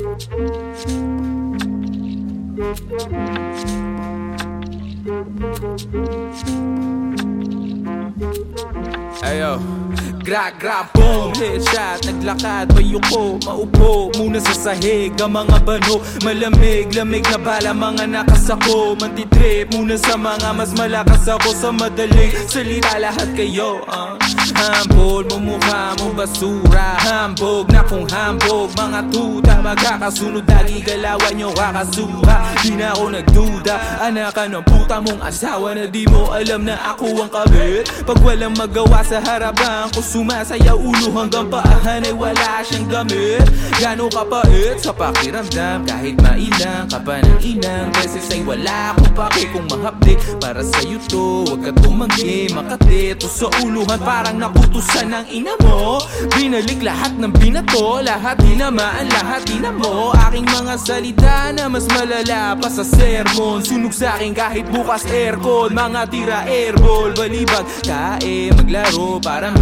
Hey yo. Gra gra boom Headshot Naglakad Bayuko Maupo Muna sa sahig Ang mga bano Malamig Lamig na bala Mga nakasako Mantitrip Muna sa mga mas malakas ako Sa madaling Salita lahat kayo uh. Hambol mo mukha mo basura Hambog na kung hambog Mga tuta Magkakasunod Lagi galawan nyo kakasuha Di na ako nagduda Anak ka ng puta mong asawa Na di mo alam na ako ang kabit Pag walang magawa sa harapan ko Sumasayaw ulo hanggang paahan ay wala siyang gamit. Gano'ng kapait sa pakiramdam? Kahit mailang ka pa ng ilang Beses ay wala akong pake kung mahapdi Para sa'yo to Huwag ka tumanggi Makatito sa uluhan. Parang nakutusan ng ina mo. Binalik lahat ng binato Lahat dinamaan Lahat dinamo Aking mga salita na mas malala pa sa sermon. Sunog sa akin kahit bukas aircon. Mga tira airball Balibag kae Maglaro parang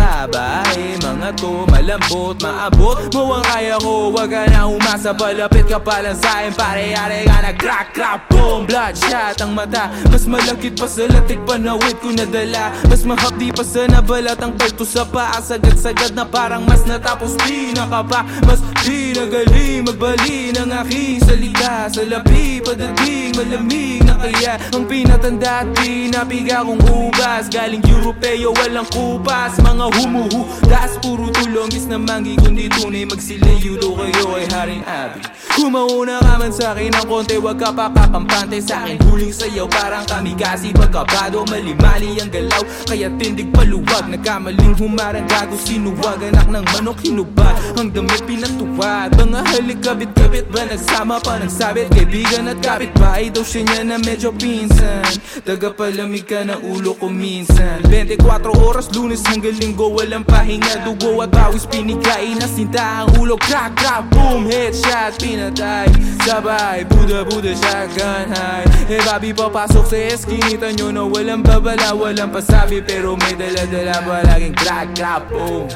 babae Mga to malambot Maabot. Mo ang kaya ko Wag ka na umasa. Palapit ka pa lang sa akin Pare-are ka na. Crack crack boom. Bloodshot ang mata. Mas malakit pa sa latik Panawid ko nadala. Mas mahapdi pa sa nabalat Ang palto sa paa. Sagad-sagad na parang mas natapos. Di nakapa Mas di nagaling Magbali ng aking salita. Sa labi padating Malamig na kaya. Ang pinatanda at pinapiga kong ubas. Galing Europeo walang kupas. Mga humuhudas Puro tulongis na manggi Kundi tunay magsilayudo kayo ay haring abi. Kumauna ka man sa akin ng konti Huwag ka pa kakampante sa akin. Huling sayaw parang kamigasi Pagkabado malimali ang galaw. Kaya tindig paluwag Nagkamaling humarang gago Sinuwag anak ng manok hinubad. Ang damit pinatuwad Mga halik kabit-kabit ba Nagsama pa nagsabit Kaibigan at kapitbahay daw siya niya na medyo pinsan. Tagapalamig ka ng ulo ko minsan. 24 oras lunes hanggang linggo Walang pahinga dugo at bawis pinigay Na sinta. Ang ulo crack crack boom Headshot pinatay. Sabay Buda Buda shotgun high. Eh babi papasok sa eskinita nyo na walang babala Walang pasabi pero may dala-dala Palaging crack crack boom.